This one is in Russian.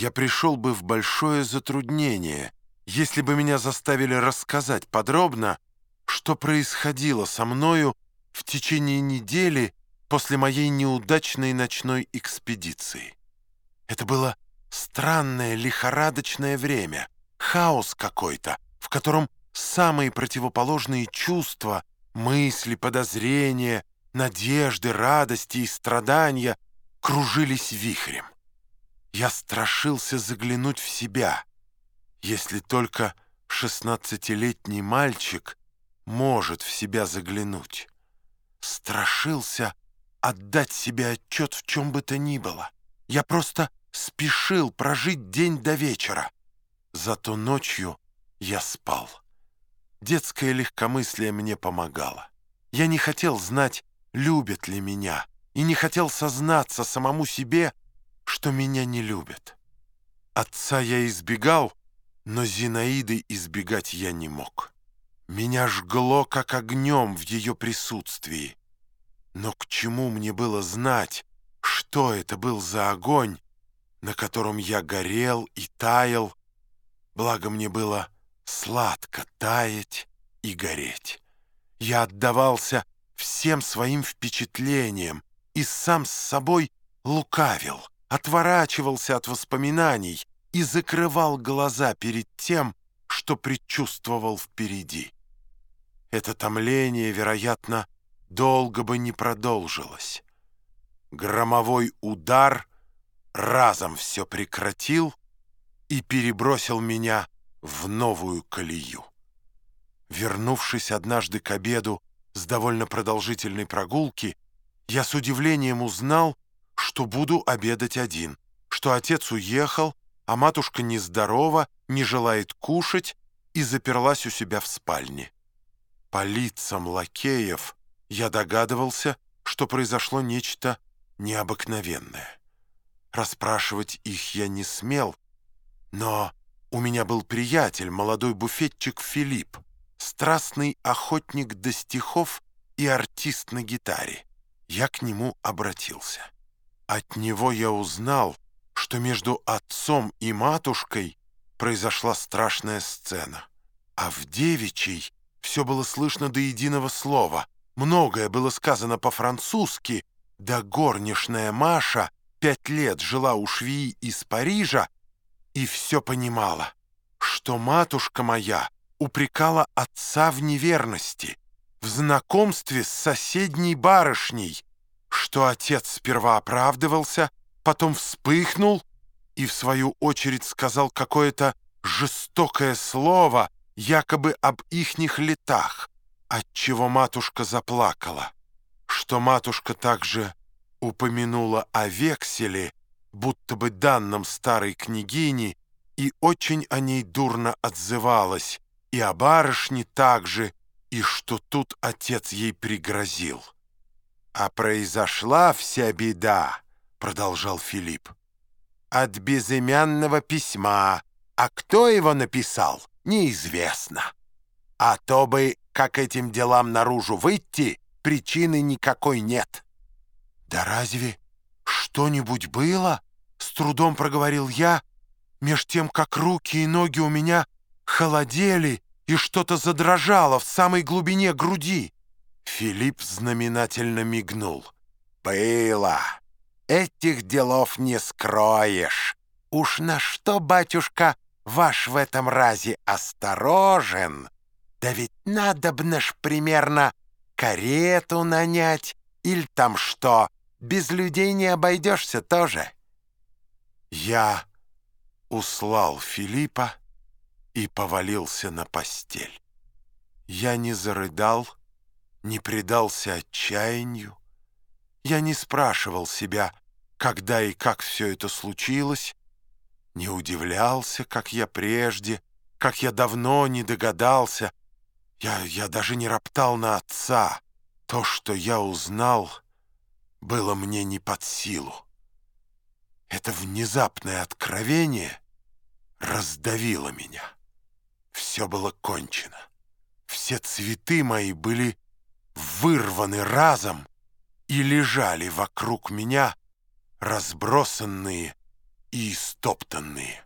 я пришел бы в большое затруднение, если бы меня заставили рассказать подробно, что происходило со мною в течение недели после моей неудачной ночной экспедиции. Это было странное лихорадочное время, хаос какой-то, в котором самые противоположные чувства, мысли, подозрения, надежды, радости и страдания кружились вихрем. Я страшился заглянуть в себя, если только шестнадцатилетний мальчик может в себя заглянуть. Страшился отдать себе отчет в чем бы то ни было. Я просто спешил прожить день до вечера. Зато ночью я спал. Детское легкомыслие мне помогало. Я не хотел знать, любят ли меня, и не хотел сознаться самому себе, что меня не любят. Отца я избегал, но Зинаиды избегать я не мог. Меня жгло, как огнем в ее присутствии. Но к чему мне было знать, что это был за огонь, на котором я горел и таял, благо мне было сладко таять и гореть. Я отдавался всем своим впечатлениям и сам с собой лукавил, отворачивался от воспоминаний и закрывал глаза перед тем, что предчувствовал впереди. Это томление, вероятно, долго бы не продолжилось. Громовой удар разом все прекратил и перебросил меня в новую колею. Вернувшись однажды к обеду с довольно продолжительной прогулки, я с удивлением узнал, что буду обедать один, что отец уехал, а матушка нездорова, не желает кушать и заперлась у себя в спальне. По лицам лакеев я догадывался, что произошло нечто необыкновенное. Расспрашивать их я не смел, но у меня был приятель, молодой буфетчик Филипп, страстный охотник до стихов и артист на гитаре. Я к нему обратился. От него я узнал, что между отцом и матушкой произошла страшная сцена. А в девичьей все было слышно до единого слова. Многое было сказано по-французски, да горничная Маша пять лет жила у швеи из Парижа и все понимала, что матушка моя упрекала отца в неверности, в знакомстве с соседней барышней, что отец сперва оправдывался, потом вспыхнул и, в свою очередь, сказал какое-то жестокое слово, якобы об ихних летах, отчего матушка заплакала, что матушка также упомянула о векселе, будто бы данном старой княгине, и очень о ней дурно отзывалась, и о барышне также, и что тут отец ей пригрозил. «А произошла вся беда», — продолжал Филипп, «от безымянного письма, а кто его написал, неизвестно. А то бы, как этим делам наружу выйти, причины никакой нет». «Да разве что-нибудь было?» — с трудом проговорил я, меж тем, как руки и ноги у меня холодели и что-то задрожало в самой глубине груди. Филипп знаменательно мигнул. «Было. Этих делов не скроешь. Уж на что, батюшка, ваш в этом разе осторожен? Да ведь надо б наш примерно карету нанять или там что. Без людей не обойдешься тоже». Я услал Филиппа и повалился на постель. Я не зарыдал, не предался отчаянию. Я не спрашивал себя, когда и как все это случилось, не удивлялся, как я прежде, как я давно не догадался. Я, я даже не роптал на отца. То, что я узнал, было мне не под силу. Это внезапное откровение раздавило меня. Все было кончено. Все цветы мои были вырваны разом и лежали вокруг меня, разбросанные и истоптанные.